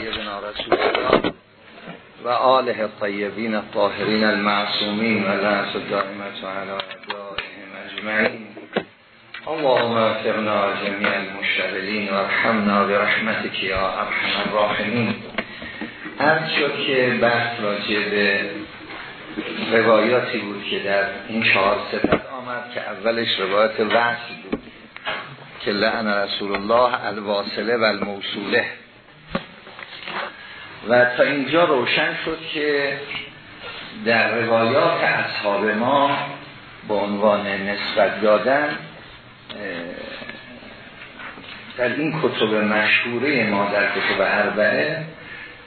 سیدنا رسول الله و آله الطیبین الطاهرین المعصومین و لعنت الدائمت علی اعدائهم اجمعین. اللهم اغفرنا جميع المشتغلین و ارحمنا برحمتك یا ارحم الراحمین. عرض شد که بحث راجع به روایاتی بود که در این چهار صفت آمد که اولش روایت وصل بود که لعن رسول الله الواصله و الموصوله. و تا اینجا روشن شد که در روایات اصحاب ما به عنوان نسبت دادن در این کتب مشهوره ما در کتب اربعه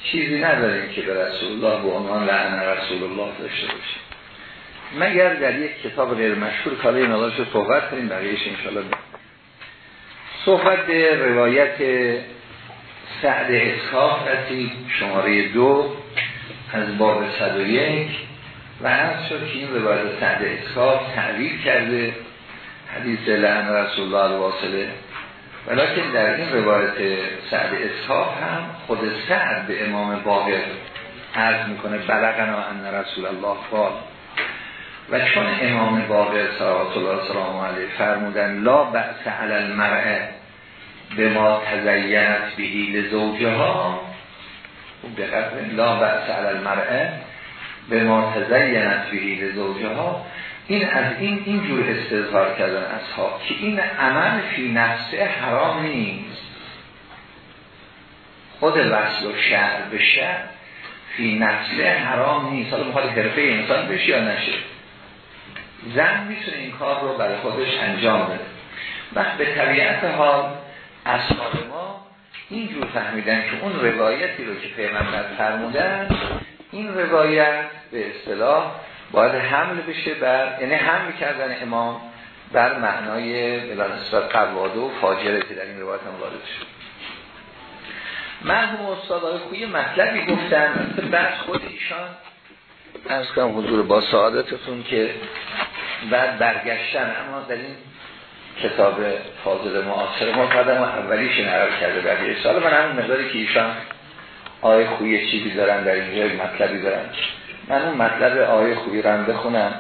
چیزی نداریم که به رسول الله به عنوان لعن رسول الله داشته باشیم. مگر در یک کتاب غیر مشهور کاله این رو صحبت کنیم بقیهش انشاءالله صحبت به روایت سعد اسکاف رسید شماره دو از باب 101 و از شد که این روایت سعد اسکاف تعویل کرده حدیث لعن رسول الله الواصله ولیکن در این روایت سعد اسحاق هم خود سعد به امام باقر عرض می‌کنه بلغنا ان رسول الله قال. و چون امام باقر صلوات الله علیه فرمودن لا بأس علی المرأه به ما تزینت بهی لزوجه ها لا بأس علی المرأه به ما تزینت بهی لزوجه ها این از این اینجور استظهار کردن اصحاب که این عمل فی نفسه حرام نیست. خود وصل و شهر به شهر فی نفسه حرام نیست. حالا می‌خواد حرفه انسان بشه یا نشه. زن می‌تونه این کار رو برای خودش انجام بده. وقت به طبیعت حال اصحاب ما اینجور فهمیدن که اون روایتی رو که پیغمبر فرمودن این روایت به اصطلاح باید حمل بشه بر یعنی حمل کردن امام بر معنای بلا قواده و فاجره که در این روایت هم وارد شد. مرحوم استاد آقای خویی مطلبی گفتن بحث خود ایشان از کنم حضور با سعادتتون که بعد برگشتن اما در این کتاب فاضل معاصر. ما قدم و اولیش نرار کرده بعد سال من همون مقداری که ایشان آقای خویی چیزی دارن در اینجا مطلبی دارن. من اون مطلب آیه خوبی رم بخونم.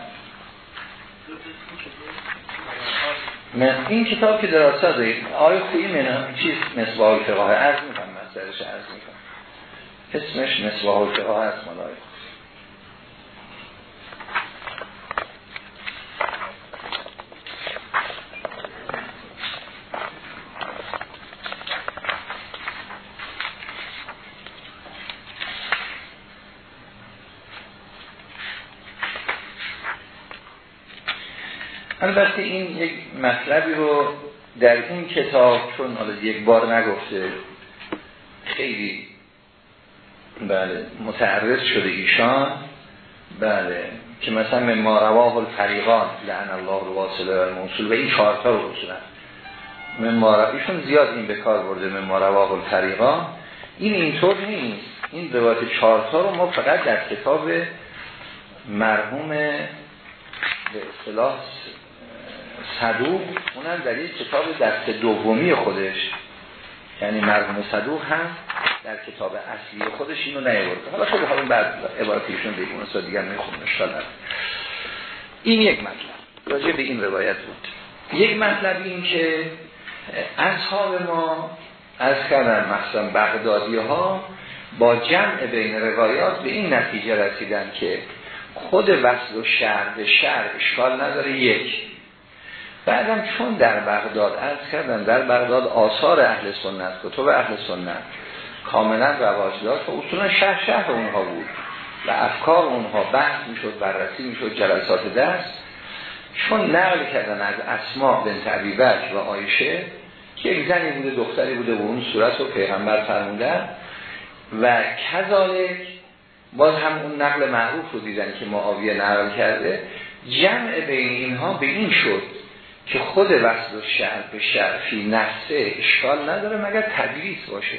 من این کتاب که دراسته دارید آیه خوبی من چیز مصباح الفقاه عرض می‌کنم مصدرش عرض می‌کنم. اسمش مصباح الفقاه هست مال البته این یک مطلبی رو در این کتاب چون حالا یک بار نگفته خیلی بله متعرض شده ایشان بله که مثلا من ما رواه الفریقان لعن الله الواصل و الموصول و این چهارتا رو رسولن من ایشون زیاد این به کار برده من ما رواه الفریقان. این اینطور نیست. این روایت چهارتا رو ما فقط در کتاب مرحوم به اصطلاح صدوق اونم در یک کتاب دست دومی خودش. یعنی مرحوم صدوق هم در کتاب اصلی خودش اینو نیورده حالا خیلی همون بعد عبارتیشون بگیم اون دیگر می‌خونه این یک مطلب. راجع به این روایت بود. یک مطلب این که اصحاب ما از کردن مخصوصا بغدادی ها با جمع بین روایات به این نتیجه رسیدن که خود وصل و شهر به شهر اشکال نداره. یک بعدم چون در بغداد از کردن در بغداد آثار اهل سنت کتب اهل سنت کاملا رواج داشت و اصولا شهر شهر اونها بود و افکار اونها بحث می‌شد بررسی می‌شد جلسات دست چون نقل کردن از اسماء بنت عبیبک و آیشه که یک زنی بوده دختری بوده و اون صورت رو پیغمبر فرمودن و کذالک باز هم اون نقل معروف رو دیدن که معاویه نقل کرده جمع بین اینها به این شد که خود وصل شهر به شرفی نفسه اشکال نداره مگر تدریس باشه.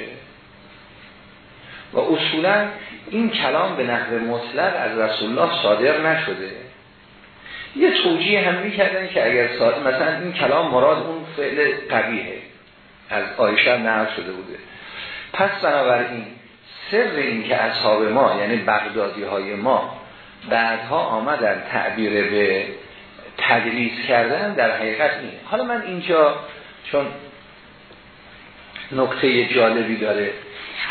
و اصولا این کلام به نحو مطلق از رسول الله صادر نشده. یه توجیه هم می‌کردن که اگر صادر مثلا این کلام مراد اون فعل قبیه از آیشه نقل شده بوده. پس بنابراین سر این که اصحاب ما یعنی بغدادی های ما بعدها آمدن تعبیر به تدریس کردن در حقیقت این حالا من اینجا چون نکته جالبی داره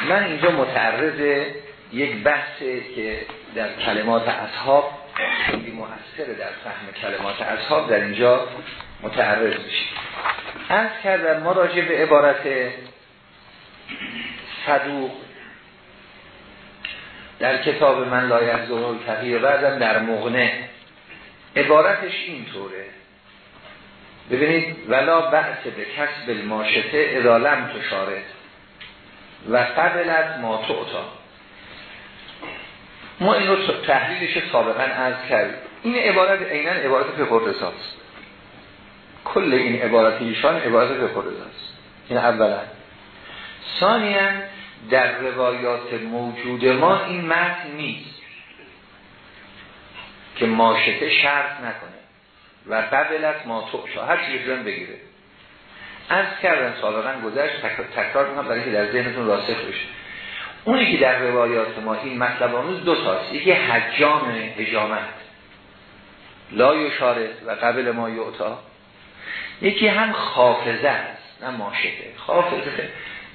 من اینجا متعرض یک بحثه که در کلمات اصحاب خیلی مؤثره در فهم کلمات اصحاب در اینجا متعرض میشه. از کردن ما راجع به عبارت صدوق در کتاب من لایت زهر تقییر بعدم در مغنه عبارتش اینطوره. ببینید ولا بعث به کسب الماشته ادالم تشارت و قبلت ما تعتا ما این رو تحلیلش سابقا عرض کردیم. این عبارت عینا عبارت فقه رساست کل این عبارت ایشان عبارت فقه رساست این اولا. ثانیا در روایات موجود ما این متن نیست. که ماشته شرط نکنه. و قبلت ما تو هر چیزی بگیره. از کردن سابقا گذشت تکرار می‌کنم برای که در ذهنتون راسخ بشه. اونی که در روایات ما این مطلب آموز دو تاست. یکی حجام هجامت لا یشارت و قبل ما یعطا. یکی هم خافزه است نه ماشته. خافزه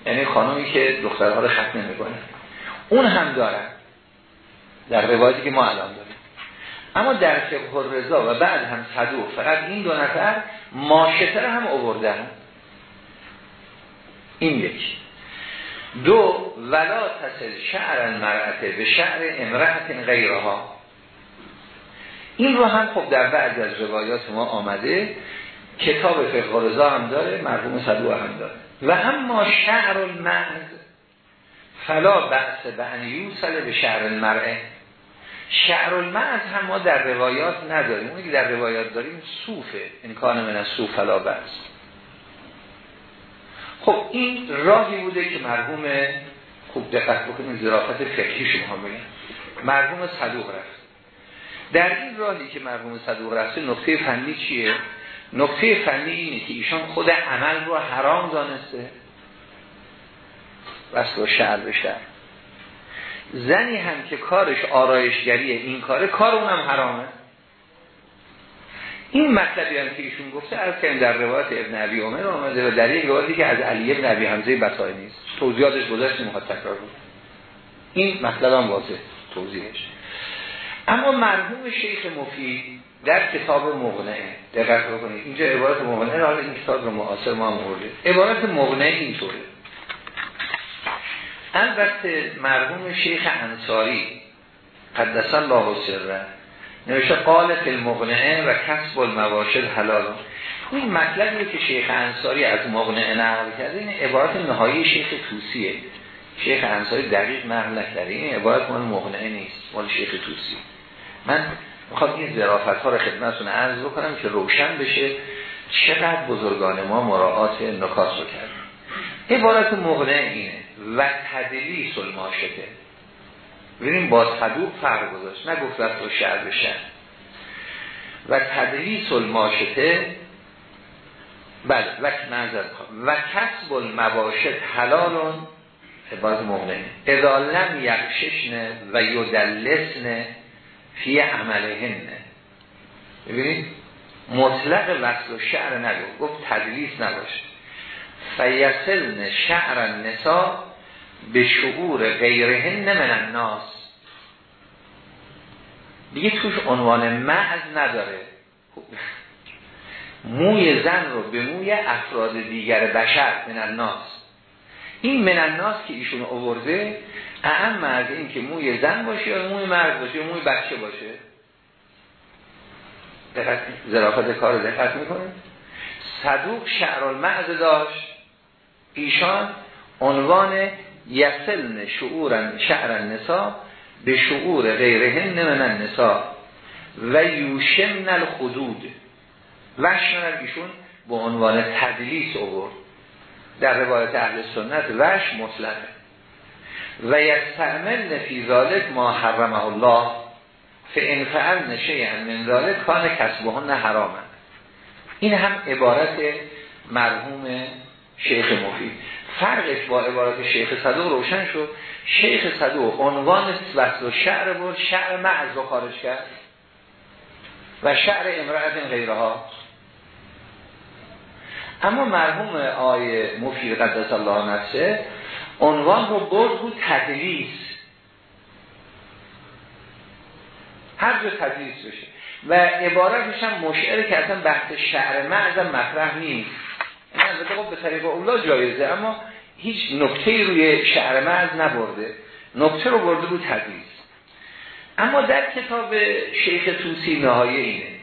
یعنی خانمی که دخترها رو ختم نمی‌کنه. اون هم دارن. در روایتی که ما الان داریم. اما در فقه رضا و بعد هم صدوق فقط این دو نفر ماشته هم اووردن این یکی دو ولا تصل شعر المرأته به شعر امرأت غیرها. این رو هم خب در بعض از روایات ما آمده. کتاب فقه رضا هم داره مرحوم صدوق هم داره. و اما شعر المعز فلا بحث به ان به شعر المرأه شعر المعز هم ما در روایات نداریم. اونی که در روایات داریم صوفه. کان من از صوف فلا خب این راهی بوده که مرحوم خوب دقت بکنیم ظرافت فقهی شما بگیم مرحوم صدوق رفت. در این راهی که مرحوم صدوق رفته نقطه فنی چیه؟ نقطه فنی اینه که ایشان خود عمل رو حرام دانسته. بس و شعر به زنی هم که کارش آرایشگریه این کاره کار اونم حرامه. این مطلبی هم که ایشون گفته از که در روایت ابن عبی عمر آمده و در یک روایتی که از علی ابن عبی حمزه بطای نیست. توضیحاتش گذاشت می‌خواد تکرار بود. این مطلب هم واضح توضیحش. اما مرحوم شیخ مفید در کتاب مغنعه دقت بکنید. اینجا عبارت مغنعه حالا این کتاب رو معاصر ما هم عبارت مغنعه اینطوره. البته مرحوم شیخ انصاری قدس الله سره نوشته قال المغنعه و کسب المواشد حلال. این مطلبی که شیخ انصاری از مغنعه نقل کرده این عبارت نهایی شیخ توسیه. شیخ انصاری دقیق نقل نکرده. این عبارت مال مغنعه نیست مال شیخ توسی. من می‌خوام این ظرافت ها رو خدمتتون عرض بکنم که روشن بشه چقدر بزرگان ما مراعات نکات رو کرد عبارت مغنعه اینه. و تدلیس الماشته ببینیم با صدوق فرق گذاشت. نگفت رفت رو شعر بشن و تدلیس الماشته بله و و کسب المباشد حلالون باز مغنه اذا لم یقششن و یدلسن فی عملهن. ببینید مطلق وصل و شعر نگفت گفت تدلیس نباشه. فیسلن شعر النساء به شعور غیرهن من الناس. دیگه توش عنوان معز نداره. موی زن رو به موی افراد دیگر بشر من الناس. این من الناس که ایشون اوورده اهم از این که موی زن باشه یا موی مرد باشه یا موی بچه باشه. دقت ظرافت کار دقت می‌کنه صدوق شعر المعز داشت. ایشان عنوان یسلن شعورن شعر نسا به شعور غیرهن من النساء و یوشمن الخدود. وشن ایشون به عنوان تدلیس اوورد در روایت اهل سنت وش مطلقه. و یستعمل فی ذالک ما حرمه الله. فان فعل شیئا من ذالک کان کسبهن حراما. این هم عبارت مرحوم شیخ مفید فرقش با عبارات شیخ صدوق روشن شد. شیخ صدوق عنوان وصل و شعر بود. شعر معز رو خارج کرد. و شعر امرأت غیرها. اما مرحوم آیه مفید قدس الله نفسه عنوان رو برد بود تدلیس هر جا تدلیس بشه. و عبارتش هم مشعر که اصلا بحث شعر معظم مطرح نیست. این خب به طریق اولا جایزه اما هیچ نکته روی شعر معز نبرده. نکته رو برده بود تدلیس اما در کتاب شیخ توسی نهایه اینه.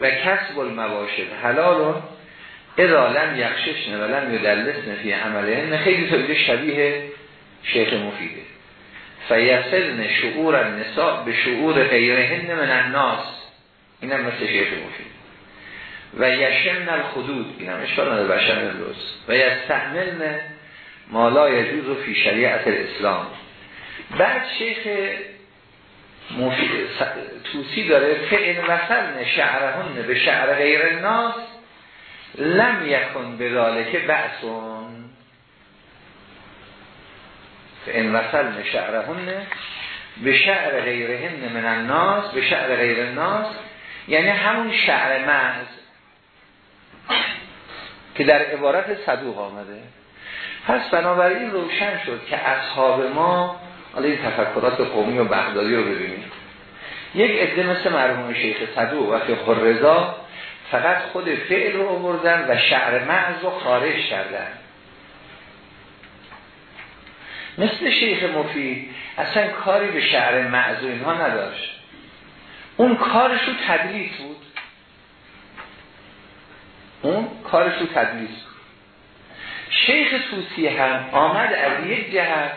و کسب المباشر حلال اذا لم یخششن و لم یدلسن فی عمله خیلی تا شبیه شیخ مفیده. فیصلن شعور النساء به شعور غیرهن من الناس. اینم مثل شیخ مفید و یشن الخدود. اینم اشکال نداره بشن الروز و یستحملن مالا یجوز و فی شریعت الاسلام. بعد شیخ توسی داره فعن وصلن شعرهن به شعر غیر الناس لم یکن به ذالک بعثون فان وصل شعرهن به شعر غیرهن من الناس به شعر غیر الناس. یعنی همون شعر محض. که در عبارت صدوق آمده. پس بنابراین روشن شد که اصحاب ما حالا این تفکرات قومی و بغدادی رو ببینیم. یک عده مثل مرحوم شیخ صدوق وقتی خرزا فقط خود فعل رو آوردن و شعر معز رو خارج کردن. مثل شیخ مفید اصلا کاری به شعر معز و اینها نداشت. اون کارش رو تدلیس بود. اون کارش رو تدلیس شیخ توسی هم آمد از یک جهت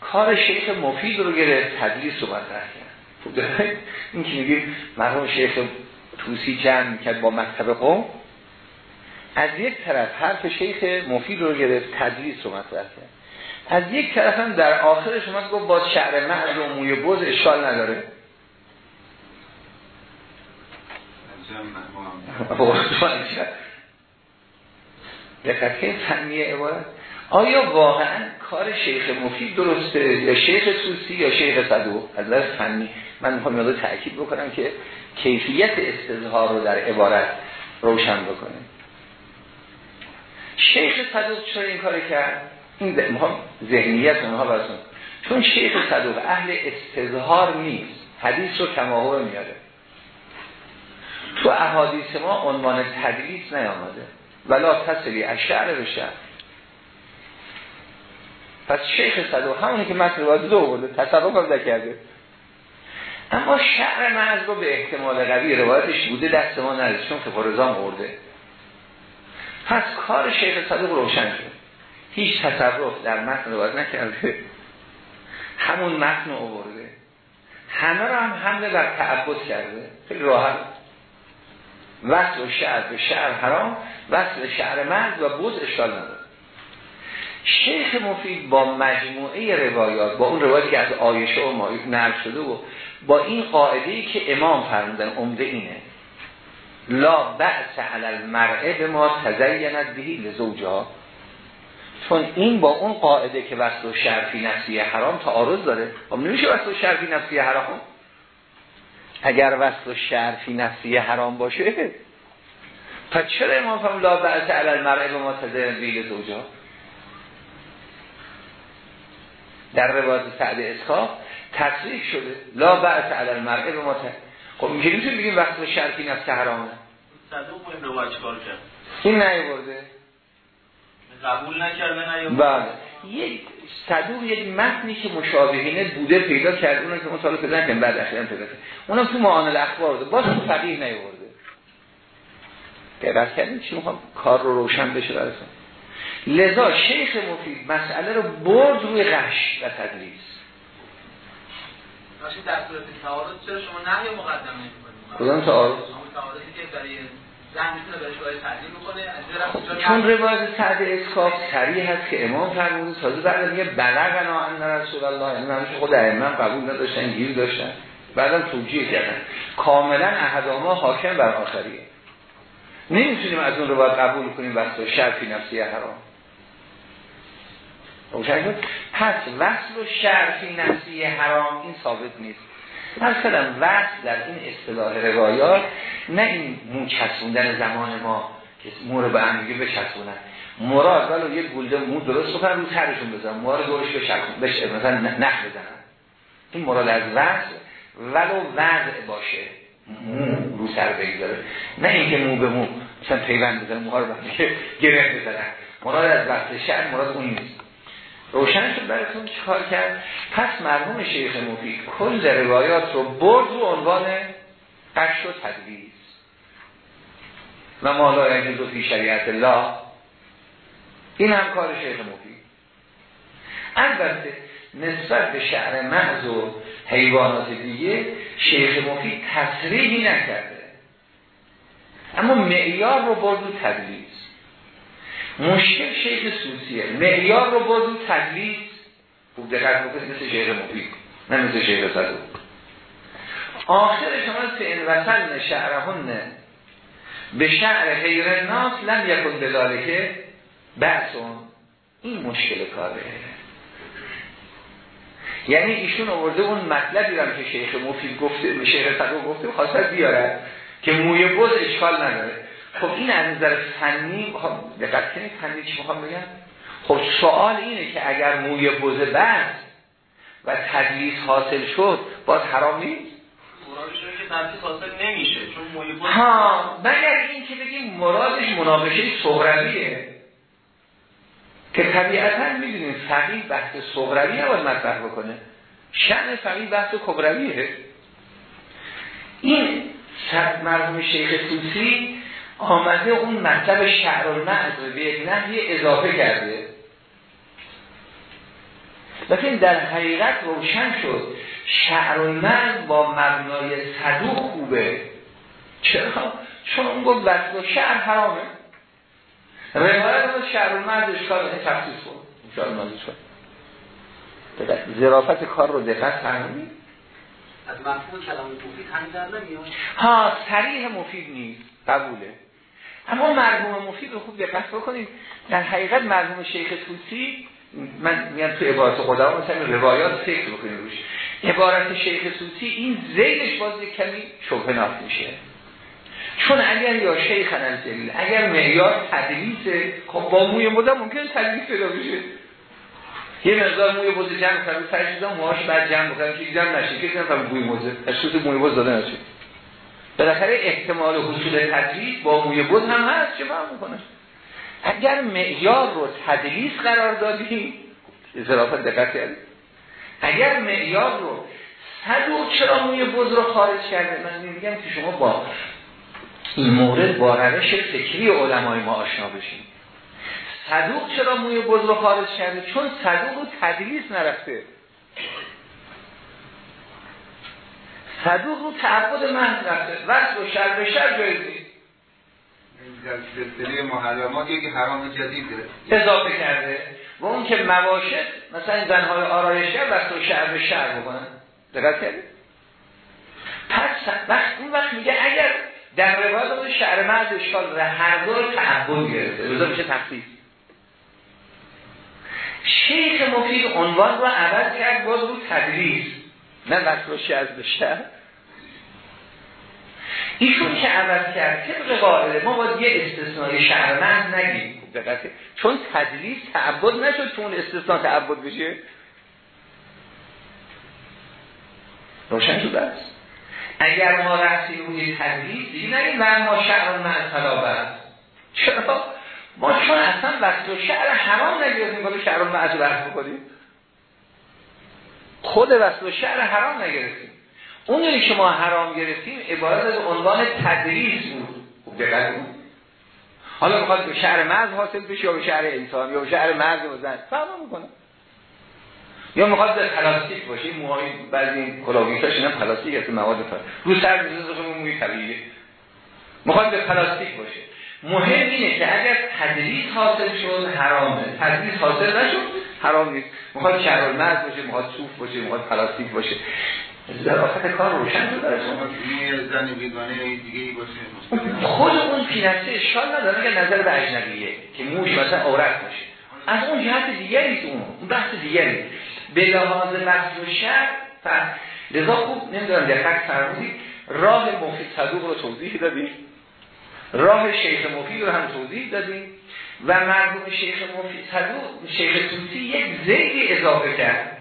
کار شیخ مفید رو گرفت تدلیس رو مطرح کرد. این که میگیم مرحوم شیخ توسی جمع کرد با مکتب قوم از یک طرف حرف شیخ مفید رو گرفت تدریس رو مطرح کرد. از یک طرف هم در آخرش اومد گفت با شعر محض و موی بوز اشکال نداره. دقیقه فنی عبارت. آیا واقعا کار شیخ مفید درسته یا شیخ توسی یا شیخ صدوق؟ از نظر فنی من می‌خوام یاد تاکید بکنم که کیفیت استظهار رو در عبارت روشن بکنیم شیخ صدوق چرا این کار کرد؟ این ذهنیت اونها برسون چون شیخ صدوق اهل استظهار نیست. حدیث رو کماهو میاره. تو احادیث ما عنوان تدلیس نیامده. ولا تصلی از شعر به شعر. پس شیخ صدوق همونی که متن رو دو بوده تصرف هم کرده اما شعر محض رو به احتمال قوی روایتش بوده دست ما نرسید چون فقرزان برده. پس کار شیخ صدوق روشن شد. هیچ تصرف در متن روایت نکرده. همون متن رو برده. همه رو هم حمله بر تعبد کرده. خیلی راحت. وصل شعر به شعر حرام وصل شعر محض و بوز اشکال نداره. شیخ مفید با مجموعه روایات با اون روایتی که از آیشه و نقل شده و با این قاعده ای که امام فرمودن عمده اینه لا بعث علی به ما تزیند بهی لزوجها. چون این با اون قاعده که وصل و شرفی نفسی حرام تعارض داره. خب نمیشه وصل و شرفی نفسی حرام؟ اگر وصل و شرفی نفسی حرام باشه پس چرا امام فرمود لا بعث علی المرعه به ما تزیند بهی لزوجها در روایت سعد اسخاف تصریح شده لا بعث علی المرء به ما خب می‌تونیم بگیم وقت شرطی نفس حرامه. صدوق این کرد؟ این نیورده قبول نکرده نیورده بله. یک صدوق یک متنی که مشابهینه بوده پیدا کرد اونم که مطالعه پیدا نکنیم بعد اخیرا پیدا کرد. اونم تو معانل الاخبار بوده. باز تو فقیه نیورده دقت کردیم چی می‌خوام؟ کار رو روشن بشه براتون. لذا شیخ مفید مسئله رو برد روی غش و تدلیس در صورت تعارض چرا شما نهی مقدم نمی‌کنید کدام تعارض؟ تعارضی که برای باید چون روایت سعد اسکاف سریع هست که امام فرموده تازه بعد میگه بلغنا ان رسول الله یعنی همش خود ائمه قبول نداشتن گیر داشتن. بعدم توجیه کردن. کاملا احداما حاکم بر آخریه. نمی‌تونیم از اون روایت قبول کنیم وقت شرفی نفسی حرام. پس وصل و شرفی نفسی حرام این ثابت نیست. مثلا وصل در این اصطلاح روایات نه این مو چسبوندن زمان ما که مو رو به هم دیگه بچسبونن. مراد ولو یه گلده مو درست بکنن رو ترشون بزنن. مو رو دورش بشه مثلا نخ بزنن. این مراد از وصل ولو وضع باشه. مو رو سر بگذاره. نه اینکه مو به مو مثلا پیوند بزنن موها رو که گره بزنن مراد از وصل شعر مراد اون نیست. روشن شد براتون چیکار کرد؟ پس مرحوم شیخ مفید کل روایات رو برد رو عنوان قش و تدویز و مالا یعنی شریعت الله این هم کار شیخ مفید. البته نسبت به شعر محض و حیوانات دیگه شیخ مفید تصریحی نکرده. اما معیار رو برد و تدلیز مشکل شیخ سوسیه. معیار رو برد و تدلیز خوب دقت بکنید مثل شیخ مفید نه مثل شیخ صدوق آخر شما این وصل شعرهن به شعر غیر ناس لم یکن که بحثون این مشکل کاره. یعنی ایشون آورده اون مطلبی رو که شیخ مفید گفته شیخ صدوق گفته خواست بیاره که موی بز اشکال نداره. خب این از نظر فنی دقت کنید فنی چی می‌خوام بگم؟ خب سوال اینه که اگر موی بز بست و تدلیس حاصل شد باز حرام نیست؟ حاصل نمیشه چون موی بز ها مگر این که بگیم مرادش مناقشه صغرویه؟ که طبیعتا می‌دونیم فقیه بحث صغروی نباید مطرح بکنه. شأن فقیه بحث کبرویه. این مرحوم شیخ توسی آمده اون مطلب شعر المعز به یک نحوی اضافه کرده. لیکن در حقیقت روشن شد. شعر المعز با مبنای صدوق خوبه. چرا؟ چون اون گفت وقت و شعر حرامه. روایت رو شعر المعز اشکال این تفسیص کن. شعر المعز اشکال زرافت کار رو دقت فرمونی از مفهوم کلام مفید همین در نمیاد. ها صریح مفید نیست. قبوله. اما مرحوم مفید رو خوب دقت بکنید. در حقیقت مرحوم شیخ توسی من میگم تو عبارت خدا مثلا روایات فکر بکنید روش. عبارت شیخ توسی این زیدش باز کمی شبه میشه. چون اگر یا شیخ الجلیل اگر معیار تدلیسه خب با موی مدام ممکن تدلیس پیدا بشه. یه مقدار موی بوز جمع کنه سرش موهاش بعد جمع بکنم که دیدم نشه که نفهم بوی موزه اشوت موی بوز داده نشه. بالاخره احتمال حصول تدریس با موی بود هم هست چه فهم می‌کنه؟ اگر معیار رو تدلیس قرار دادیم اضافه دقت کردیم اگر معیار رو صدوق چرا موی بز رو خارج کرده؟ من میگم که شما با این مورد با روش فکری علمای ما آشنا بشیم صدوق چرا موی بز رو خارج کرده؟ چون صدوق رو تدلیس نرفته. صدوق رو تعبد محض رفته. وقت و شر به شر جایز نیست سلسله محرمات یکی حرام جدید اضافه کرده. و اون که مواشد مثلا زنهای آرایشگر وقت و شر به شر بکنن. دقت کرده پس وقت اون وقت میگه اگر در روایت اون شعر مرد اشکال و هر دو تعبد گرفته. روزا میشه تخصیص شیخ مفید عنوان رو عوض کرد باز رو تدریس. نه وقت رو شعر به شعر ایشون که عوض کرد طبق قاعده ما باید یه استثنای شهرمند نگیم دقیقه چون تدلیس تعبد نشد تو اون استثناء تعبد بشه. روشن شده است. اگر ما رفتی روی تدلیس دیگه نگیم و ما شهر من طلابه چرا؟ ما چون اصلا وقت و شهر حرام نگیریم باید شهر من بحث بکنیم. خود وصل و شهر حرام نگرفتیم. اون که ما حرام گرفتیم عبارت از عنوان تدریس بود. حالا می‌خواد به شهر مرز حاصل بشه یا به شهر انسان یا به شهر مرز زن فهم می‌کنه. یا می‌خواد به پلاستیک باشه این موهای بعضی این کلاه گیساش اینا پلاستیک هست مواد تا رو سر می‌ذاره خب موی طبیعیه. می‌خواد به پلاستیک باشه. مهم اینه که اگر تدلیس حاصل شد حرامه. تدلیس حاصل نشد حرام نیست. می‌خواد شعر معز باشه می‌خواد صوف باشه می‌خواد پلاستیک باشه. ظرافت کار روشن شد خود اون فی نفسه اشکال نداره که نظر به اجنبیه که موش مثلا عورت باشه. از اون جهت دیگری تو اون بحث دیگری. به لحاظ لفظ و شر لذا خوب نمی‌دونم دقت فرمودید راه مفید صدوق رو توضیح دادیم راه شیخ مفید رو هم توضیح دادیم و مرحوم شیخ مفید صدوق شیخ توسی یک زیدی اضافه کرد.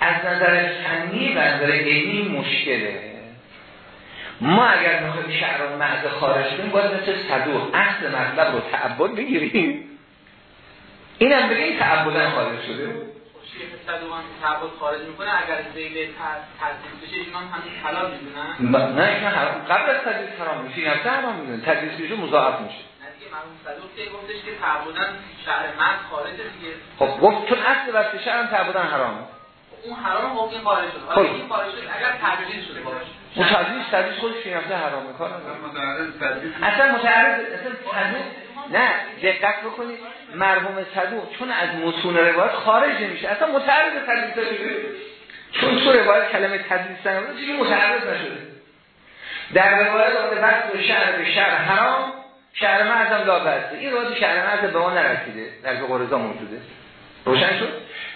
از نظر فنی و نظر علمی مشکله. ما اگر می‌خوایم شعر و خارج کنیم باید مثل صدوق اصل مطلب رو تعبد بگیریم. اینم بگیم تعبدن خارج شده. صدوقان تعبد خارج می‌کنه اگر زیل تدریس بشه اینا هم حلال می‌دونن؟ نه اینا قبل از تدریس حرام میشه این هفته حرام می‌دونن. تدریس مضاعف میشه. مرحوم صدوق که گفتش که تعبدن شهر مرد خارج دیگه. خب گفت چون اصل وقت شهر هم تعبدن حرامه اون حرام ممکن خارج شد. حالا این خارج شد اگر تدریس شده باشه. متعرض تدریس خودش فی نفسه حرامه کار اصلا متعرض اصلا نه دقت بکنید. مرحوم صدوق چون از متون روایت خارج نمیشه. اصلا متعرض تدریس شده. چون تو روایت کلمه تدریس نمیشه چیزی متعرض نشده. در روایت آمده بحث شهر به شهر حرام شهر مرزم لا بسته این روایت شهر مرز به ما نرسیده. در قرزا موجوده روشن شد؟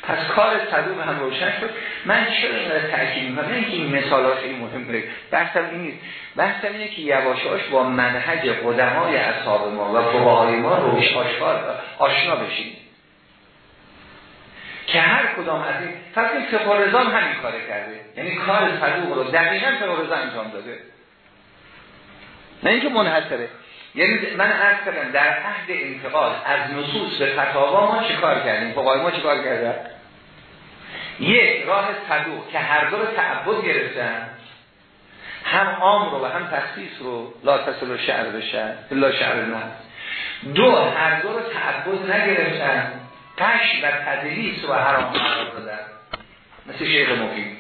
پس کار صدوق هم روشن شد. من چرا رو تأکید می‌کنم؟ نه اینکه این مثال ها خیلی مهمه. بحثم این نیست. بحثم اینه که یواشاش با منهج قدمای اصحاب ما و فقهای ما روش آشکار آشنا بشیم. که هر کدام از این پس این رضا همین کار کرده. یعنی کار صدوق رو دقیقا رضا انجام داده. نه اینکه منحصره. یعنی من عرض کردم در عهد انتقال از نصوص به فتاوا ما چه کار کردیم؟ فقهای ما چه کار یک راه صدوق که هر دو رو تعبد گرفتن هم عام رو و هم تخصیص رو لا تصل و شعر شعر لا شعر نه دو هر دو رو تعبد نگرفتن. قش و تدریس و حرام قرار دادن. مثل شیخ مفید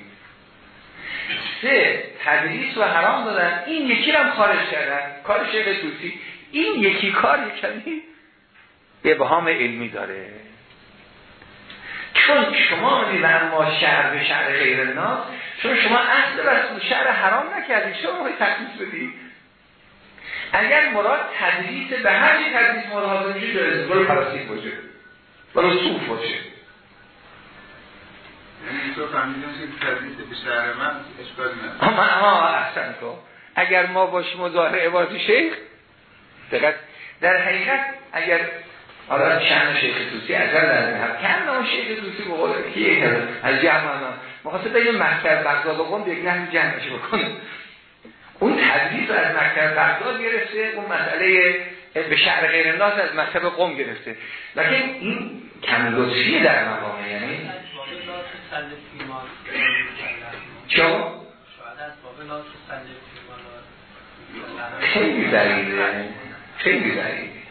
سه تدریس و حرام دادن. این یکی هم خارج کردن. کار شیخ توسی این یکی کار یکمی ابهام علمی داره. چون شما می‌دید اما شهر به شهر غیر الناس چون شما اصل رسول شهر حرام نکردید شما باید تقدیس بدید اگر مراد تدریس به هر یک تدریس مراد میشه جایز برو پلاستیک باشه. برو صوف باشه. یعنی تو فهمیدیم که تدریس به شهر من اشکال نه اما احسن کن. اگر ما باشیم مظاهر عبادی شیخ دقیق در حقیقت اگر حالا شأن شیخ توسی ازل در میهد کن اون شیخ توسی به قول کیه؟ از جمع انا مخواست بگیم مکتب بغداد قم یک نحن جمعش بکنه. اون تدریس از مکتب بغداد گرفته اون مسئله به شهر غیر الناس از مکتب قم گرفته. لیکن این کم لطفیه در مقامه یعنی؟ چون؟ خیلی بعیده خیلی بعیده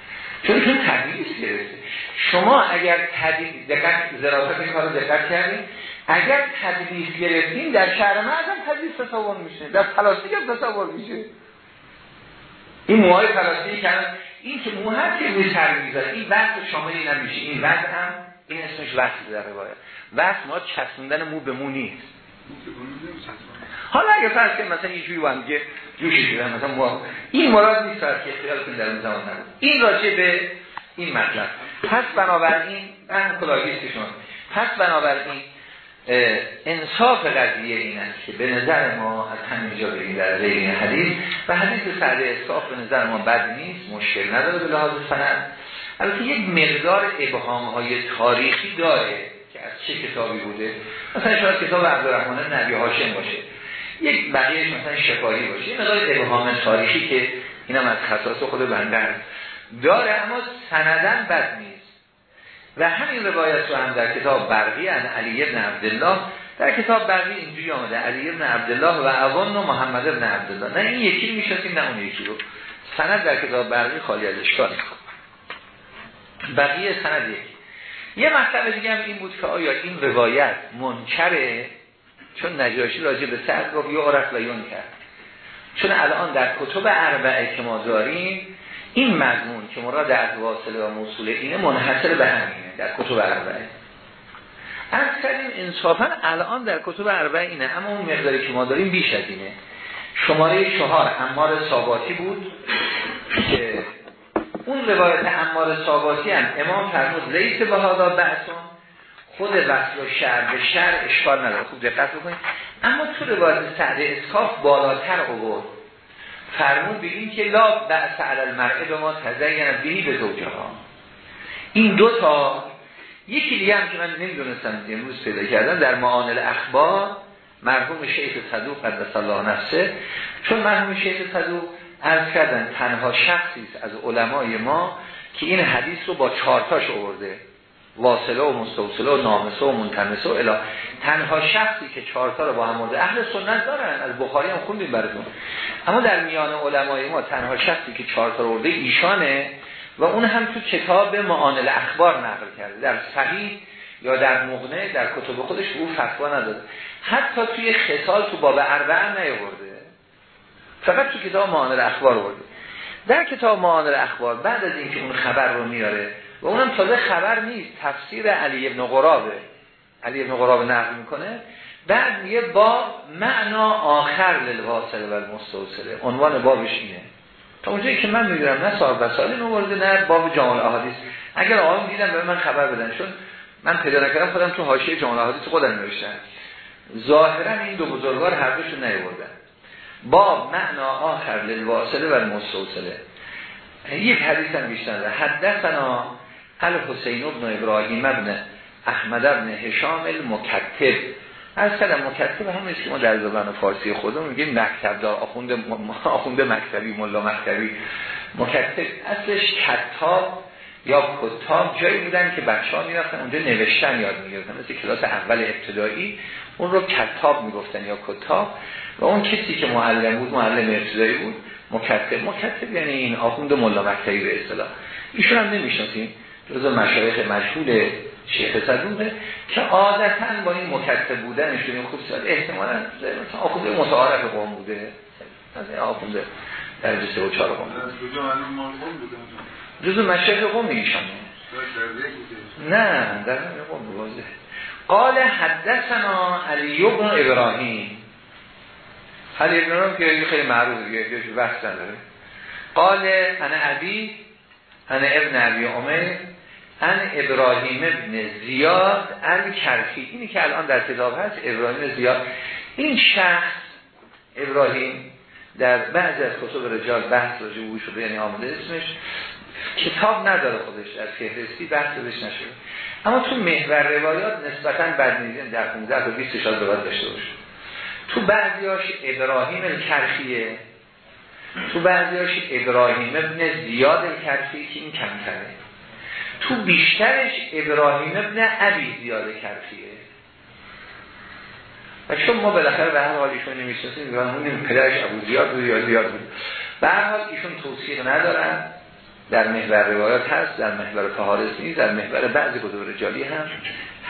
چون چون تدریس شما اگر تدریس دقت ظرافت کار دقت کردیم اگر تدریس گرفتیم در شهر معظم تدریس تصور میشه. در پلاستیک هم تصور میشه. این موهای پلاستیک کردن این که موهر که روی سر این وقت شاملی نمیشه این وقت هم این اسمش وقت در روایت. وقت ما چسبوندن مو به مو نیست. حالا اگه فرض که مثلا یه جوی با هم جوشی شدن مثلا مو این مراد نیست که اختیار کنید در اون زمان نبود. این راجع به این مطلب. پس بنابراین من کلاگیست شما پس بنابراین انصاف قضیه این است که به نظر ما از همینجا بریم در این حدیث. و حدیث سعد اصاف به نظر ما بد نیست مشکل نداره به لحاظ سند. البته یک مقدار ابهام های تاریخی داره که از چه کتابی بوده. مثلا شاید کتاب عبدالرحمن نبی هاشم باشه. یک بقیهش مثلا شفایی باشه. این مقدار ابهام تاریخی که اینم از خصاص خود بنده داره اما سندن بد نیست. و همین روایت رو هم در کتاب برقی ان علی ابن عبدالله در کتاب برقی اینجوری آمده علی ابن عبدالله و اوان و محمد ابن عبدالله. نه این یکی رو نه اون یکی رو. سند در کتاب برقی خالی از اشکال بقیه سند یکی. یه مطلب دیگه هم این بود که آیا این روایت منکره؟ چون نجاشی راجع به سعد گفت یا عرف و یون کرد چون الان در کتب اربعه که ما داریم این مضمون که مراد از واصله و موصوله اینه منحصر به همینه در کتب اربعه. از کردیم انصافا الان در کتب اربعه اینه اما اون مقداری که ما داریم بیش از اینه. شماره چهار امار ساباتی بود که اون روایت امار ساباتی هم امام فرمود لیس به هادا بعثون خود وصل و شر به شر اشکال نداره. خوب دقت بکنید. اما تو روایت سعد اسکاف بالاتر آورد. فرمود بگیم که لا بعث علی المرء به ما تزین بهی به زوجه ها این دو تا یکی دیگه هم که من نمی‌دونستم امروز پیدا کردن در معانل اخبار مرحوم شیخ صدوق قدس الله نفسه. چون مرحوم شیخ صدوق عرض کردن تنها شخصی از علمای ما که این حدیث رو با چارتاش آورده. واصله و مستوصله و نامسه و منتمسه و الا. تنها شخصی که چهارتا رو با هم مورد اهل سنت دارن. از بخاری هم خوندیم براتون. اما در میان علمای ما تنها شخصی که چهارتا رو ورده ایشانه و اون هم تو کتاب معانل اخبار نقل کرده. در صحیح یا در مغنه در کتب خودش او فتوا نداده حتی توی خصال تو باب اربعه نیاورده. فقط تو کتاب معانل اخبار ورده در کتاب معانل اخبار بعد از اینکه اون خبر رو میاره و اونم تازه خبر نیست. تفسیر علی ابن قرابه علی ابن قرابه نقل می‌کنه. بعد میگه با معنا آخر للواصله و المستوصله عنوان بابش اینه. تا اونجایی که من می‌دونم نه صاحب وسائل مورد نه باب جامع احادیث اگر آقایون دیدم به من خبر بدن چون من پیدا نکردم خودم تو حاشیه جامع احادیث خودم نوشتم. ظاهرا این دو بزرگوار هر دوشون نیوردن با معنا آخر للواصله و المستوصله یک حدیث هم حدثنا حسین ابن ابراهیم ابن احمد ابن هشام المکتب. از کلم مکتب هم که ما در زبان فارسی خودمون میگیم مکتب دار آخونده, آخونده مکتبی ملا مکتبی. مکتب اصلش کتاب یا کتاب. جایی بودن که بچه ها می‌رفتن اونجا نوشتن یاد می‌گرفتن. مثل کلاس اول ابتدایی اون رو کتاب می‌گفتن یا کتاب. و اون کسی که معلم بود معلم ابتدایی بود مکتب. مکتب یعنی این آخوند ملا مکتبی به اصطلاح. ایشون هم نمی‌شناسیم. جزو مشایخ مشهول شیخ صدوقه که عادتا با این مکتب بودنشون این خوب سال احتمالا مثلا آخونده متعارف قوم بوده. از آخونده در جسه و چهار قوم جزو مشایخ قوم ایشان. نه در قوم بوده. قال حدثنا علی ابن ابراهیم. علی ابن ابراهیم که خیلی معروف دیگه بحث نداره. قال انا عبی انا ابن عبی عمر ان ابراهیم ابن زیاد ان کرفی اینی که الان در کتاب هست ابراهیم زیاد. این شخص ابراهیم در بعض از کتب رجال بحث راجع او شده یعنی آمده اسمش. کتاب نداره خودش از فهرستی بحث ازش نشده. اما تو محور روایات نسبتا بد نیست در 15 تا 20 سال بعد داشته باشه. تو بعضیاش ابراهیم الکرخیه تو بعضیاش ابراهیم ابن زیاد الکرخی که این کمتره. تو بیشترش ابراهیم ابن عبی زیاده کرفیه و چون ما بالاخره به هر حال ایشون نمی‌شناسیم و پدرش ابو زیاد بود یا زیاد بود؟ به هر حال ایشون توصیق ندارن. در محور روایات هست در محور فهارس نیست در محور بعضی کتب رجالی هم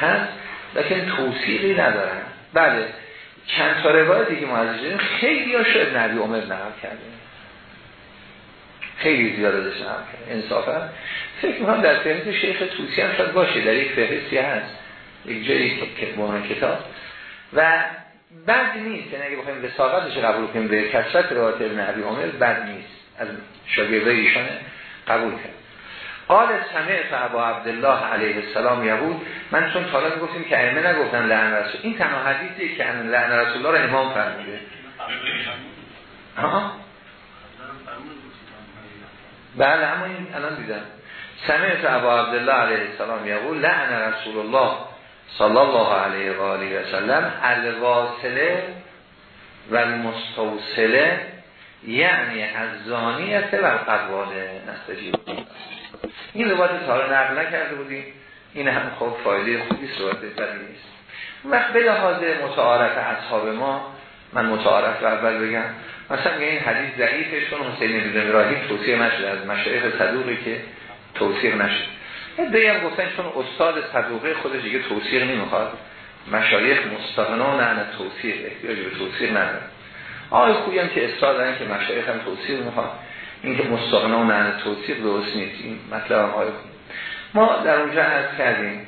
هست لیکن توصیقی ندارن. بله چند تا روایتی که ما از خیلی ها شد نبی عمر نقل کرده خیلی زیاد ازش نقل کرده انصافا. فکر می‌کنم در فهرست شیخ توسی هم شاید باشه در یک فهرستی هست یک جایی که کتاب. و بد نیست یعنی اگه بخوایم وساقتش قبول کنیم به کسرت روایت ابن عبی عمر بد نیست. از شاگرده ایشانه قبول کرد. قال سمعت ابا عبدالله علیه السلام یهود من چون تالا می‌گفتیم که ائمه نگفتن لعن رسول این تنها حدیثی که لعن رسول الله رو امام فرموده. بله اما این الان دیدم. سمعت ابا عبدالله علیه السلام یقول لعن رسول الله صلی الله علیه و آله و سلم الواصله و المستوصله یعنی از زانیت و قدواله نستجیب این روایت تا نقل نکرده بودیم. این هم خب فایده خوبی صورت بدی نیست. وقت به لحاظ متعارف اصحاب ما من متعارف اول بگم. مثلا این حدیث ضعیفه چون حسین بن ابراهیم توصیه نشده از مشایخ صدوقی که توصیق نشد هم گفتن چون استاد صدوقه خودش دیگه توصیق نمی‌خواد. مشایخ مستغنا نه توصیق احتیاج به توصیق نداره. آقای خوبی هم که استاد دارن که مشایخ هم توصیق می‌خواد. این که مستغنا نه توصیق درست نیست. این مطلب هم آقای ما در اونجا عرض کردیم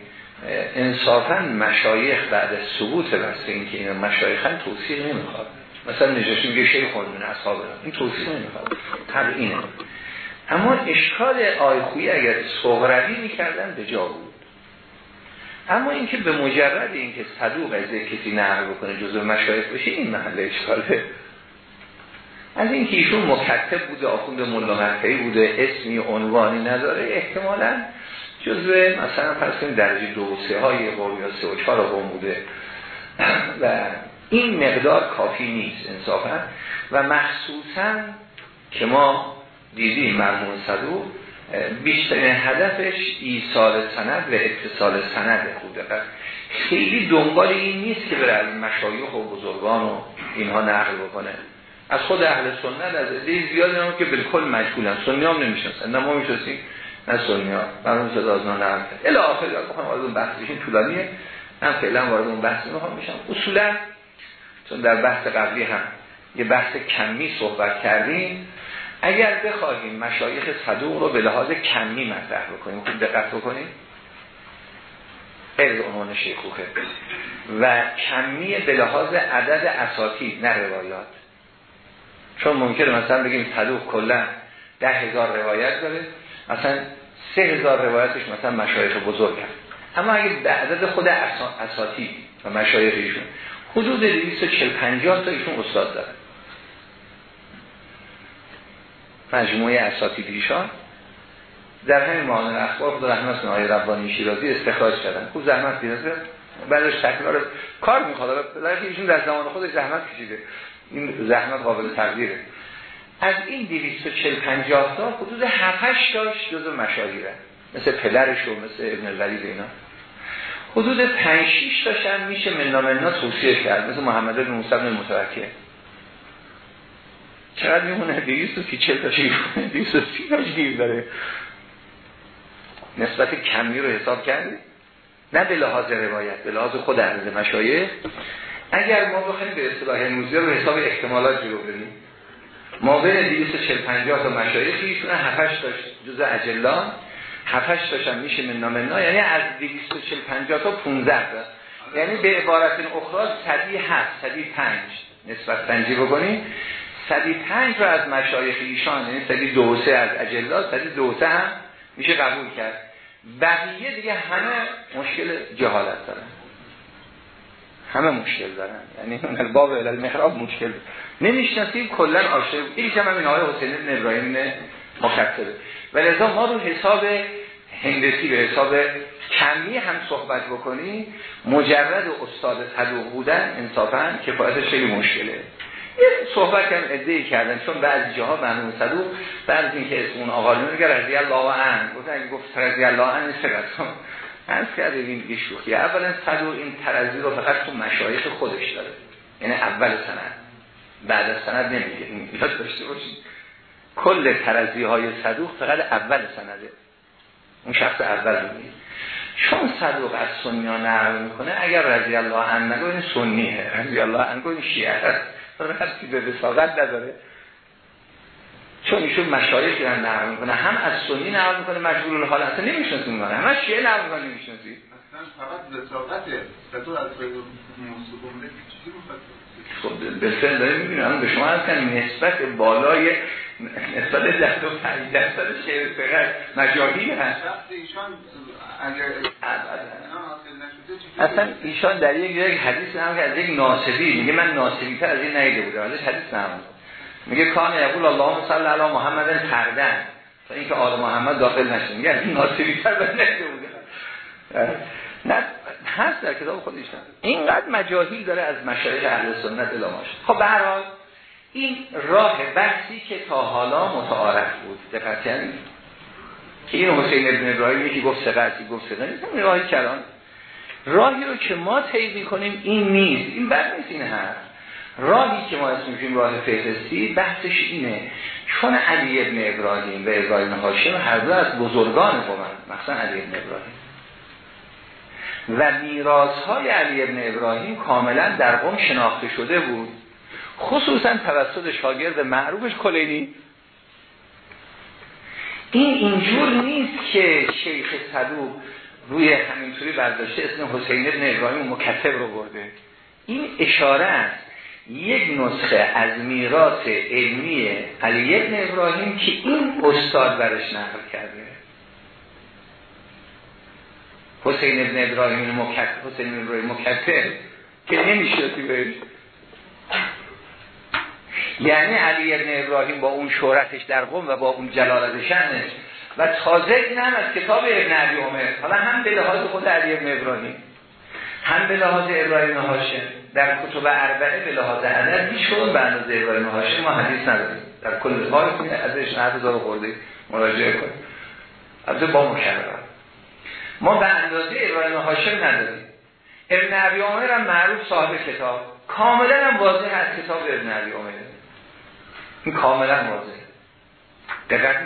انصافا مشایخ بعد از ثبوت بسته این که این مشایخ هم توصیق نمی‌خواد. مثلا نجاشی میگه شیخ خود اصحاب این توصیق نمی‌خواد. اینه. اما اشکال آیخویی اگر صغروی می‌کردن به جا بود. اما اینکه به مجرد اینکه صدوق از کسی نقل بکنه جزء مشایخ بشه این محل اشکاله. از این که ایشون مکتب بوده آخوند ملا بوده اسمی عنوانی نداره احتمالا جزء مثلا پس کنیم درجه دو و سه های قوم یا سه و چهار قوم بوده. و این مقدار کافی نیست انصافا. و مخصوصا که ما دیدیم مرمون صدوق بیشترین هدفش ایصال سند و اتصال سند خوده خیلی دنبال این نیست که بره از مشایخ و بزرگان و اینها نقل بکنه. از خود اهل سنت از عده زیاد که بالکل مجهولن. سنی هم نمیشنسن نه ما میشنسیم نه سنی ها از نان نقل الی آخر بخوام وارد اون بحث بشین طولانیه. من فعلا وارد اون بحث می‌خوام بشم. اصولا چون در بحث قبلی هم یه بحث کمی صحبت کردیم اگر بخواهیم مشایخ صدوق رو به لحاظ کمی مطرح بکنیم خوب دقت بکنیم. غیر عنوان شیخوخه. و کمی به لحاظ عدد اساطید نه روایات. چون ممکنه مثلا بگیم صدوق کلا ده هزار روایت داره. مثلا سه هزار روایتش مثلا مشایخ بزرگ هست. اما اگه به عدد خود اساطید و مشایخ ایشون حدود 240 50 تا ایشون استاد داره مجموعه اساتید ایشان در همین معانل اخبار خود رحمت کنه آیه ربانی شیرازی استخراج کردن. خوب زحمت بیرازه بعدش تکرار کار می‌خواد. ولی ایشون در زمان خودش زحمت کشیده. این زحمت قابل تقدیره از این 240 50 تا حدود 7 8 تاش جزء مشاهیره. مثل پدرش و مثل ابن الولید اینا. حدود 5 6 تاش هم میشه منامنا توصیه کرد. مثل محمد بن موسی بن متوکل. چقدر میمونه؟ 230 تا شیر 230 تا شیر داره. نسبت کمی رو حساب کردی نه به لحاظ روایت به لحاظ خود اهل مشایخ. اگر ما بخوایم به اصطلاح امروزی رو حساب احتمالات رو بریم ما بین 240 50 تا مشایخ ایشون 7 8 تا جزء اجلان 7 8 تاش هم میشه من نامنا یعنی از 240 50 تا 15 تا. یعنی به عبارت اخرى صدی 7 صدی 5 نسبت بندی بکنیم. صدی پنج رو از مشایخ ایشان یعنی صدی دو سه از اجلا صدی دو سه هم میشه قبول کرد. بقیه دیگه همه مشکل جهالت دارن. همه مشکل دارن. یعنی اون باب المحراب مشکل نمی‌شناسیم کلا آشنا این که همین آقای حسین بن ابراهیم مکتبه ما رو حساب هندسی به حساب کمی هم صحبت بکنیم مجرد استاد صدوق بودن انصافا کفایتش خیلی مشکله. یه صحبت کردن ادعی کردن چون بعضی جاها مرحوم صدوق بعد اینکه اسم اون آقا رو رضی الله عنه. گفت اگه گفت رضی الله عنه چقدر از کرده این شوخی. اولا صدوق این ترزی رو فقط تو مشایخ خودش داره. یعنی اول سند. بعد از سند نمیگه. یاد داشته باشید. کل ترزی های صدوق فقط اول سنده. اون شخص اول میگه. چون صدوق از سنی ها می‌کنه اگر رضی الله عنه این سنیه رضی الله عنه این شیعه هست رفتی به وساقت نداره. چون ایشون مشایخ دارن نقل می‌کنه هم از سنی نقل می‌کنه مجبور الحال اصلا نمی‌شناسی می‌کنه هم از شیعه نقل می‌کنه نمی‌شناسی فقط وساقته صدور از خب به سن داره می‌بینم به شما هستن نسبت بالای نسبت ده و پنج درصد شعر فقط مجاهی هست. اصلا ایشان در یک حدیث که از یک ناصبی میگه من ناصبی تر از این نیده بوده ازش حدیث نمون میگه کان یقول اللهم صل علی محمد فردن تا اینکه آل محمد داخل نشه میگه این ناصبی تر نه هست در کتاب خودش اینقدر مجاهیل داره از مشایخ اهل سنت الاماش خب به هر حال این راه بحثی که تا حالا متعارف بود دقت که این حسین ابن ابراهیم یکی گفت سقطی گفت سقطی این راهی کلان راهی رو که ما طی کنیم این نیست. این بد نیست این هست راهی که ما اسم راه فهرستی بحثش اینه. چون علی ابن ابراهیم و ابراهیم هاشم هر دو از بزرگان قومن مثلا علی ابن ابراهیم. و میراث های علی ابن ابراهیم کاملا در قوم شناخته شده بود. خصوصا توسط شاگرد معروفش کلینی. این اینجور نیست که شیخ صدوق روی همینطوری برداشته اسم حسین ابن ابراهیم مکتب رو برده. این اشاره است. یک نسخه از میراث علمی علی ابن ابراهیم که این استاد برش نقل کرده. حسین ابن ابراهیم مکتب حسین ابن ابراهیم مکتب. که نمی‌شدی بهش؟ یعنی علی ابن ابراهیم با اون شهرتش در قوم و با اون جلالت شنش و تازه این از کتاب ابن عبی عمر. حالا هم به لحاظ خود علی ابن ابراهیم هم به لحاظ ابراهیم هاشم. در کتب اربعه به لحاظ عدد هیچ کدوم به اندازه ابراهیم هاشم ما حدیث نداریم. در کل حال ازش نه هزار خورده مراجعه کنیم از با مکرر ما به اندازه ابراهیم هاشم نداریم. ابن عبی عمر هم معروف صاحب کتاب. کاملا هم واضح از کتاب ابن عبی عمر این کاملا واضح دقیق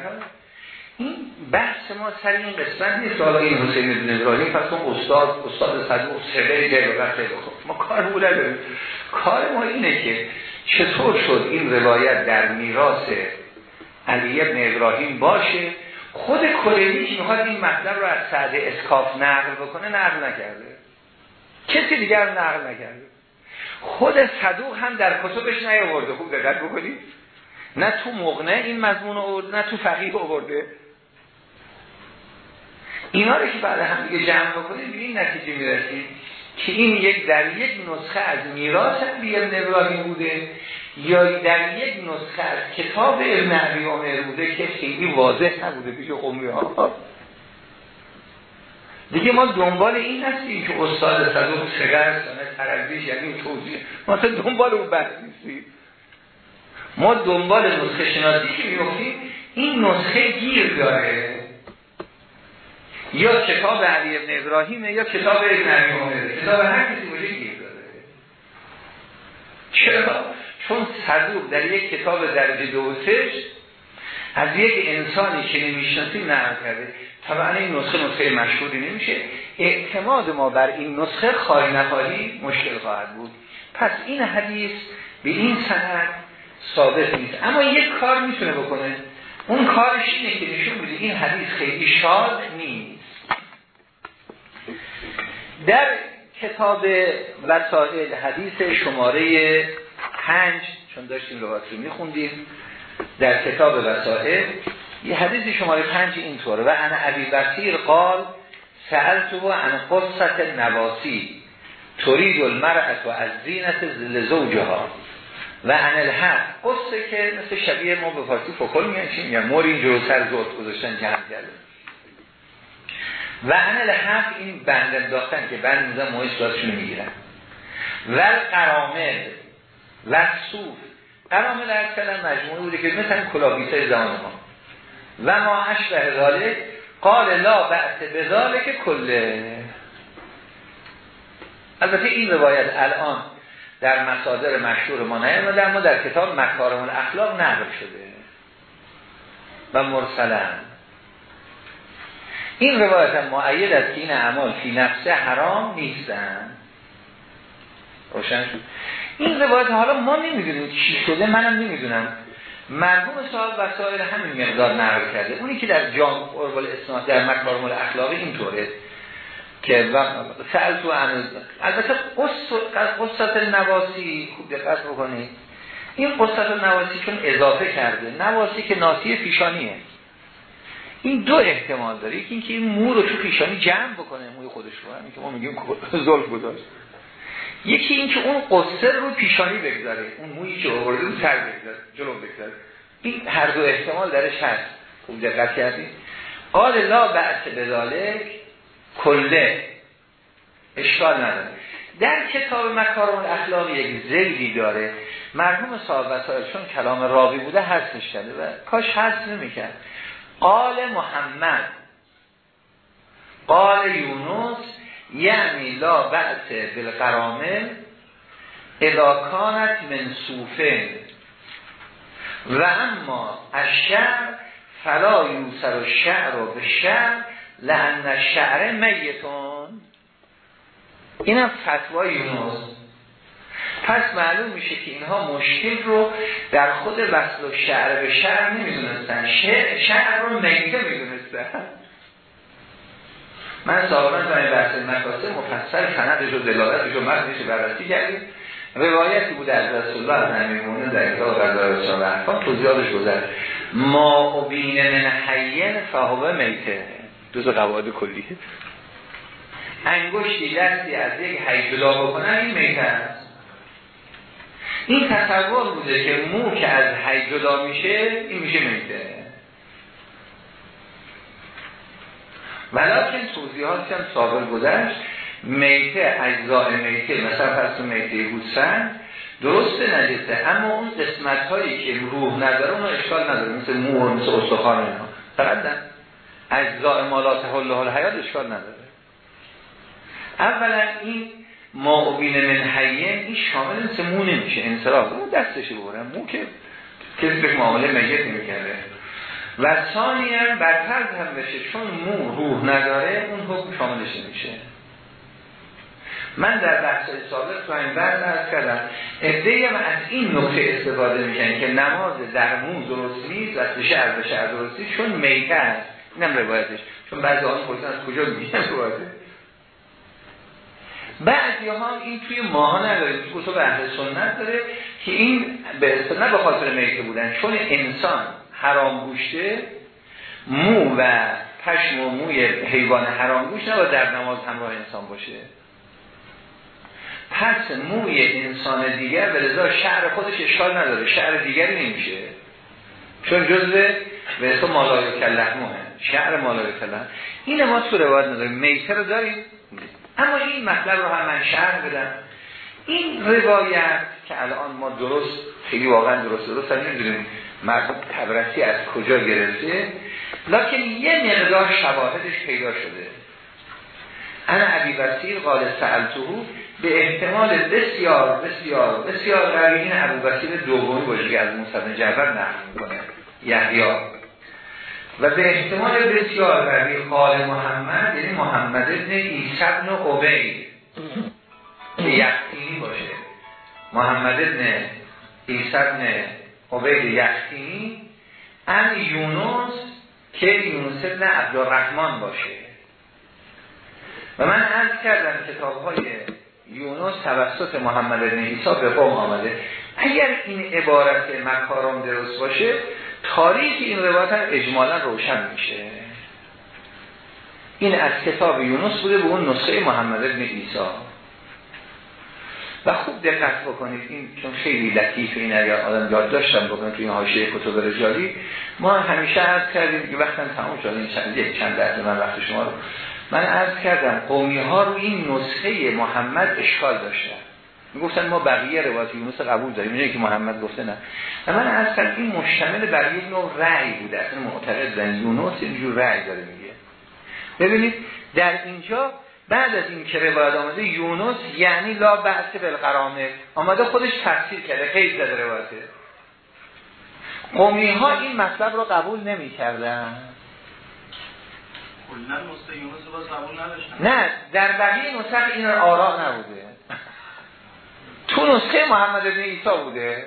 این بحث ما سر این قسمت نیست حالا این حسین بن ابراهیم پس اون استاد استاد صدوق جلوه خیلی خوب ما کار بوده داریم. کار ما اینه که چطور شد این روایت در میراث علی ابن ابراهیم باشه؟ خود کلیمی که می‌خواد این مطلب رو از سعد اسکاف نقل بکنه نقل نکرده. کسی دیگر نقل نکرده. خود صدوق هم در کتبش نیاورده. خوب دقت بکنید. نه تو مغنه این مضمون آورده نه تو فقیه آورده. اینا رو که بعد هم دیگه جمع بکنید این نتیجه می‌رسید که این یک در یک نسخه از میراث ابی ابن ابراهیم بوده یا در یک نسخه از کتاب ابن عبی بوده که خیلی واضح نبوده پیش قومی ها دیگه ما دنبال این هستیم که استاد صدوق سگر سانه تربیش یعنی توضیح. ما دنبال اون بحث نیستیم. ما دنبال نسخه شناسی که این نسخه گیر داره. یا کتاب علی ابن ابراهیمه یا کتاب ابن عمره کتاب هر کسی داره چرا؟ چون صدوق در یک کتاب درجه دو از یک انسانی که نمی‌شناسی نقل کرده. طبعا این نسخه نسخه مشهوری نمیشه. اعتماد ما بر این نسخه خواهی نخواهی مشکل خواهد بود. پس این حدیث به این سند ثابت نیست. اما یک کار می‌تونه بکنه. اون کارش اینه که نشون بوده این حدیث خیلی شاد نیست. در کتاب وسائل حدیث شماره پنج چون داشتیم رو میخوندیم در کتاب وسائل یه حدیث شماره پنج اینطوره. و انا عبی بسیر قال سألتو عن قصت نواسی ترید المرأت و از زینت لزوجها و عن الحق قصه که مثل شبیه ما به فارسی فکل میانشیم یا مور این سر زود گذاشتن جمع کرده و عن الحق این بند انداختن که بند میزن محیط صورتشون می‌گیرن. و قرامل و صوف. قرامل اکثر مجموعه بوده که مثل کلابیسه زمان ما. و ما اشبه ذالک قال لا بعث به که کله. البته این روایت الان در مصادر مشهور ما در ما در کتاب مکارم الاخلاق نقل شده. و مرسلن. این روایت هم معید است که این اعمال فی نفسه حرام نیستن. روشن شد. این روایت حالا ما نمی‌دونیم چی شده منم نمی‌دونم. مرحوم صاحب وسائل همین مقدار نقل کرده. اونی که در جام قربال اسناد در مکارم الاخلاقی اینطوره که سأل تو البته قصت نواسی خوب دقت بکنید. این قصت نواسی چون اضافه کرده. نواسی که ناسی پیشانیه. این دو احتمال داره. یکی اینکه این مو رو تو پیشانی جمع بکنه موی خودش رو. همین که ما میگیم زلف گذاشت. یکی اینکه اون قصر رو پیشانی بگذاره. اون مویی که آورده اون سر بگذاره جلو بگذاره. این هر دو احتمال درش هست. خوب دقت کردید قال لا بعث بذالک کله. اشکال نداره. در کتاب مکارم اخلاق یک زیدی داره. مرحوم صاحب وسائل چون کلام راوی بوده هستش کرده و کاش هست نمی‌کرد. قال محمد. قال یونس یعنی لا بعث بالقرامه اذا کانت من صوفه و اما الشعر فلا یوسر و شعر و به شعر لحن شعر میتون. این هم فتوای یونس. پس معلوم میشه که اینها مشکل رو در خود وصل و شعر به شعر نمی‌دونستن. شعر رو میته می‌دونستن. من سابقا در این بحث مکاسه مفصل سندش و دلالتش و مردش بررسی کردیم. روایتی بود از رسول الله از نمیمونه در کتاب غذای رسول الله توضیحاتش گذر ما بین من حین فهوه میته. دو تا قواعد کلیه. انگشتی دستی از یک حی جدا بکنن این میته است. این تصور بوده که مو که از حی جدا میشه این میشه میته ولیکن توضیحاتی هم سابق گذشت میته اجزاء میته مثلا فرض میته گوسفند درست نجسه اما اون قسمت هایی که روح نداره اون اشکال نداره مثل مو مثل استخوان اینا. فقط اجزاء مالات حل حال حیات اشکال نداره. اولا این ما بین من حیین این شامل مثل مو نمیشه انصراف. اون دستش ببرن. مو که کسی به معامله میت نمی‌کرده و ثانیا برتر هم بشه چون مو روح نداره اون حکم شاملش نمیشه. من در بحث سابق تو این بحث ارز کردم. ادهی هم از این نکته استفاده می‌کنن که نماز در مو درست نیست و از شهر به شهر درستی چون میته است. اینم روایتش. چون بعضی آن خودتون از کجا میگن روایتش. بعضی ها این توی ماها نداره توی کتب اهل سنت داره که این به نه به خاطر میته بودن چون انسان حرام گوشته مو و پشم و موی حیوان حرام گوش نباید در نماز همراه انسان باشه. پس موی انسان دیگر به لذا شعر خودش اشکال نداره شعر دیگری نمیشه. چون جزء به اسم مالای کلحمه شعر مالای کلحمه این ما تو روایت نداریم میته رو داریم. اما این مطلب رو هم من شعر بدم. این روایت که الان ما درست خیلی واقعا درست درست هم نمی‌دونیم مرحوم تبرسی از کجا گرفته لکن یه مقدار شواهدش پیدا شده. انا عبی بسیر قال سألتهو به احتمال بسیار بسیار بسیار قوی این ابو بسیر دومی باشه که از موسی جعفر نقل می‌کنه. یحیی. و به احتمال بسیار قوی قال محمد یعنی محمد ابن عیسی ابن عبید. که یقینی باشه. محمد ابن عیسی ابن عبید یقینی. ان یونس که یونس ابن عبدالرحمن باشه. و من عرض کردم کتاب های یونس توسط محمد بن عیسی به قوم آمده. اگر این عبارت مکارم درست باشه تاریخ این روایت هم اجمالا روشن میشه. این از کتاب یونس بوده به اون نسخه محمد بن عیسی. و خوب دقت بکنید این چون خیلی لطیف این اگر آدم یاد داشتم بکنید توی این حاشیه کتب رجالی ما همیشه عرض کردیم که وقتا تمام شد. این چند یک چند درد من وقت شما رو من عرض کردم قومی ها رو این نسخه محمد اشکال داشتن. می‌گفتن ما بقیه روایت یونس قبول داریم. اینه که محمد گفته نه. و من کردم این مشتمل بر یک نوع رأی بوده اصلا معتقد بودن. یونس اینجور رأی داره میگه. ببینید در اینجا بعد از این که روایت آمده یونس یعنی لا بحث بالقرامه. آمده خودش تفسیر کرده. خیلی زده روایته قومی ها این مطلب رو قبول نمی کردن نه در بقیه نسخ این آرا نبوده. تو نسخه محمد بن عیسی بوده.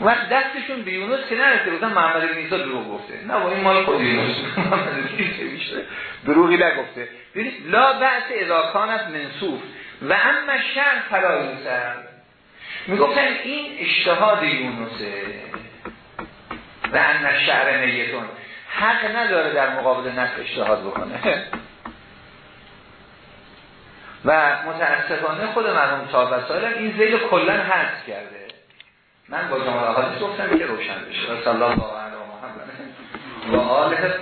وقت دستشون به یونس که نرسه بودن محمد بن عیسی دروغ گفته. نه با این مال خود یونس. محمد بن عیسی دروغی نگفته. لا بعث اذا کانت منصوف. و اما شر فلا یوسر می‌گفتن این اجتهاد یونسه. و ان شعر نیتون حق نداره در مقابل نفس اجتهاد بکنه. و متاسفانه خود مرحوم صاحب وسائل این زیل کلا حذف کرده. من با جمال حادث گفتم که روشن بشه. صلی الله و محمد. و آله